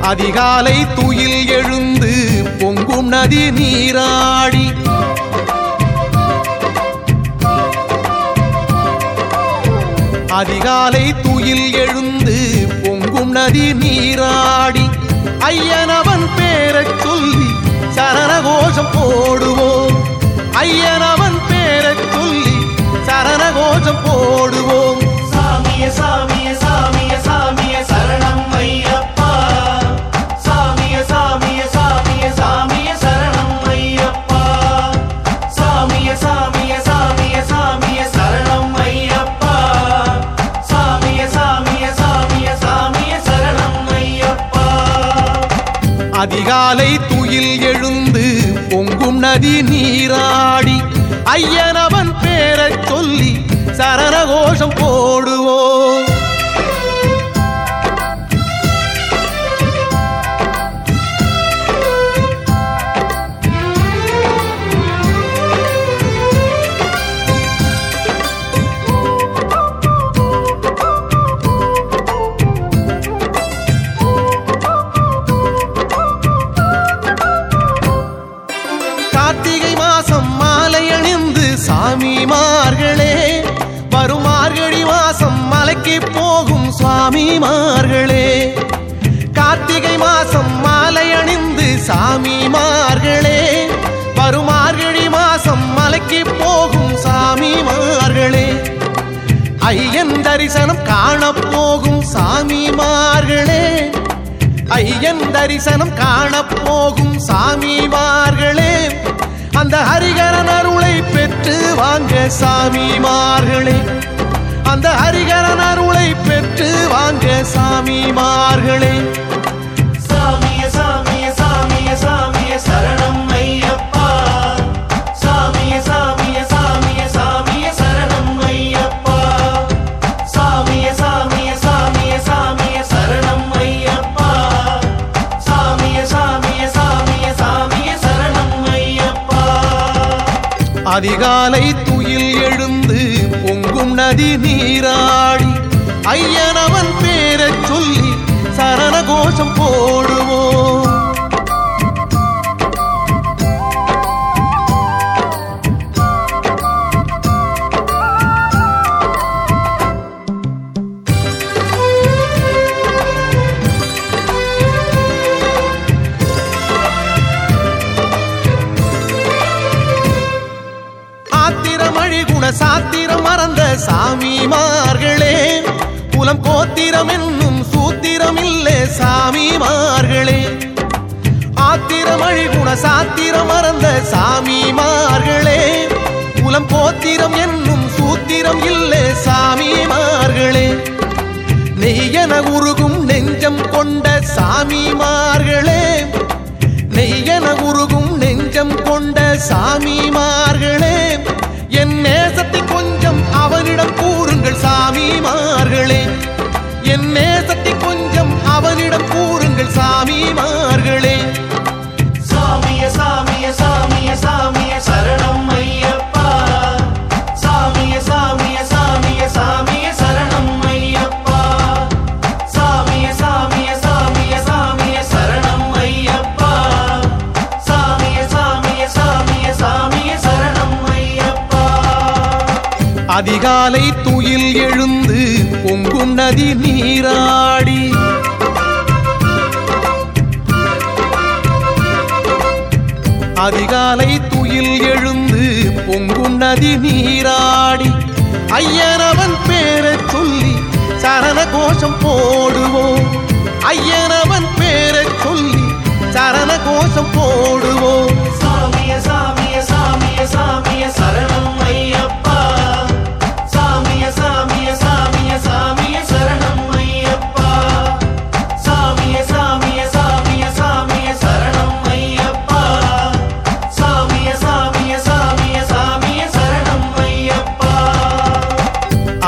அதிகாலை துயில் எழுந்து பொங்கும் நதி நீராடி. அதிகாலை துயில் எழுந்து பொங்கும் நதி நீராடி. ஐயனவன் பேரச் சொல்லி சரண கோஷம் போடுவோம். ஐயனவன் பேரச் சொல்லி சரண கோஷம் போடுவோம். சாமிய சாமி அதிகாலை துயில் எழுந்து பொங்கும் நதி நீராடி ஐயனவன் பேரச் சொல்லி சரண கோஷம் போடுவோம். மாசம் மாலை அணிந்து சாமிமார்களே. வரும் மார்கழி மாசம் மலைக்கு போகும் சாமிமார்களே. ஐயன் தரிசனம் காண போகும் சாமிமார்களே. ஐயன் தரிசனம் காண போகும் சாமிமார்களே. அந்த ஹரிகரன் அருளை பெற்று வாங்க சாமிமார்களே. அந்த ஹரிகரன் அருளை பெற்று வாங்க சாமிமார்களே. மார்களே அதிகாலை துயில் எழுந்து பொங்கும் நதி நீராடி ஐயனவன் பேரச் சொல்லி சரண கோஷம் போடுவோம். சாமிமார்களே. குலம் கோத்திரம் என்னும் சூத்திரம் இல்லே சாமிமார்களே. ஆத்திரம் அழிகுண சாத்திரம் மறந்த சாமி அதிகாலை துயில் எழுந்து பொங்கும் நதி நீராடி. அதிகாலை துயில் எழுந்து பொங்கும் நதி நீராடி. ஐயனவன் பேரை சொல்லி சரண கோஷம் போடுவோம் ஐயனவன் பேரை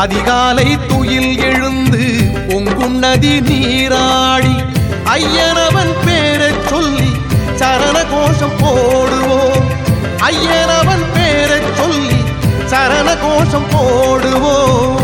அதிகாலை துயில் எழுந்து பொங்கும் நதி நீராடி ஐயனவன் பேரை சொல்லி சரண கோஷம் போடுவோம். ஐயனவன் பேரை சொல்லி சரண கோஷம் போடுவோம்.